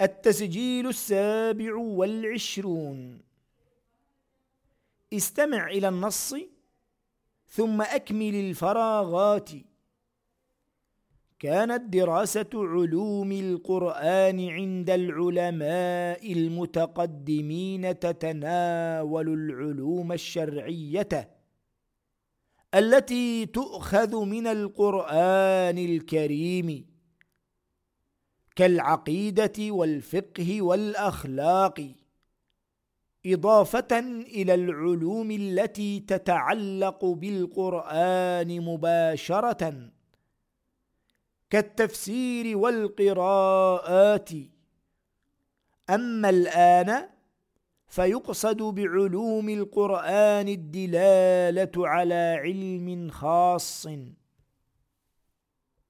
التسجيل السابع والعشرون. استمع إلى النص ثم أكمل الفراغات. كانت دراسة علوم القرآن عند العلماء المتقدمين تتناول العلوم الشرعية التي تؤخذ من القرآن الكريم. كالعقيدة والفقه والأخلاق إضافة إلى العلوم التي تتعلق بالقرآن مباشرة كالتفسير والقراءات. أما الآن فيقصد بعلوم القرآن الدلالة على علم خاص.